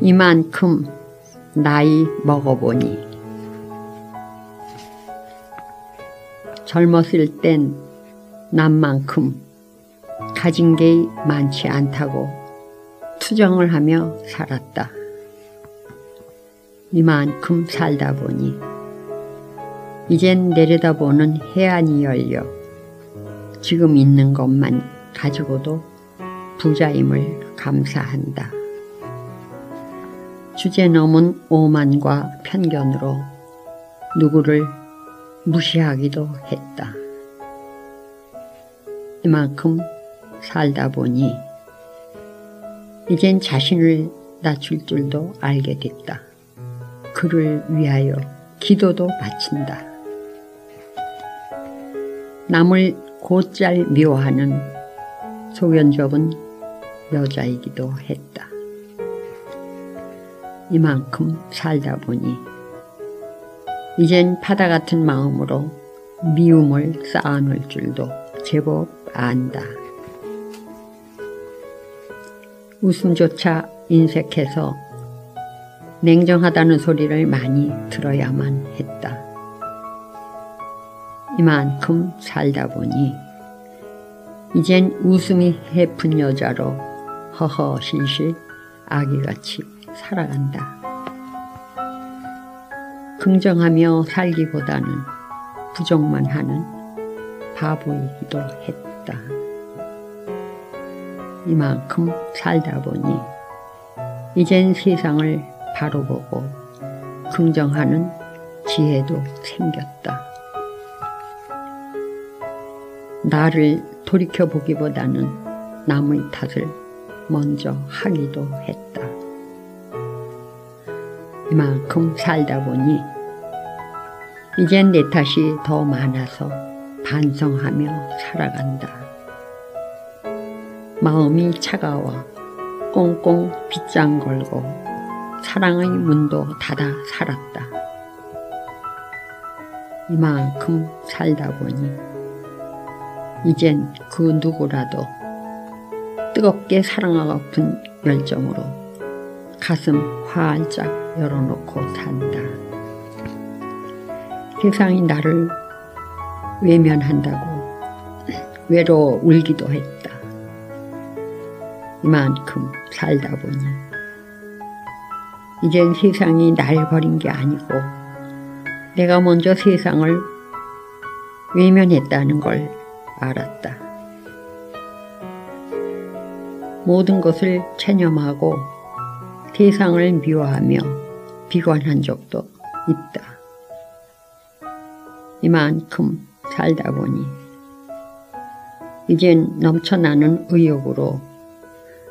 이만큼 나이 먹어보니 젊었을 땐 남만큼 가진 게 많지 않다고 투정을 하며 살았다. 이만큼 살다 보니 이젠 내려다보는 해안이 열려 지금 있는 것만 가지고도 부자임을 감사한다. 주제 넘은 오만과 편견으로 누구를 무시하기도 했다. 이만큼 살다 보니 이젠 자신을 낮출 줄도 알게 됐다. 그를 위하여 기도도 바친다. 남을 곧잘 미워하는 소견좁은 여자이기도 했다. 이만큼 살다 보니 이젠 바다 같은 마음으로 미움을 쌓아놓을 줄도 제법 안다. 웃음조차 인색해서 냉정하다는 소리를 많이 들어야만 했다. 이만큼 살다 보니 이젠 웃음이 해픈 여자로 허허실실 아기같이 살아간다. 긍정하며 살기보다는 부정만 하는 바보이기도 했다. 이만큼 살다 보니 이젠 세상을 바로 보고 긍정하는 지혜도 생겼다. 나를 돌이켜보기보다는 남의 탓을 먼저 하기도 했다. 이만큼 살다 보니 이젠 내 탓이 더 많아서 반성하며 살아간다. 마음이 차가워 꽁꽁 빗장 걸고 사랑의 문도 닫아 살았다. 이만큼 살다 보니 이젠 그 누구라도 뜨겁게 사랑하고픈 열정으로 가슴 활짝 열어놓고 산다. 세상이 나를 외면한다고 외로워 울기도 했다. 이만큼 살다 보니 이젠 세상이 날 버린 게 아니고 내가 먼저 세상을 외면했다는 걸 알았다. 모든 것을 체념하고 세상을 미워하며 비관한 적도 있다. 이만큼 살다 보니 이젠 넘쳐나는 의욕으로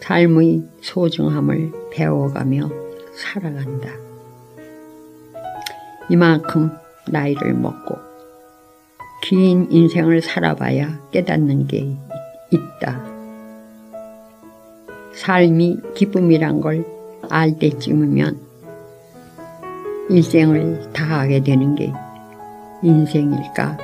삶의 소중함을 배워가며 살아간다. 이만큼 나이를 먹고 긴 인생을 살아봐야 깨닫는 게 있다. 삶이 기쁨이란 걸 알 때쯤이면 일생을 다하게 되는 게 인생일까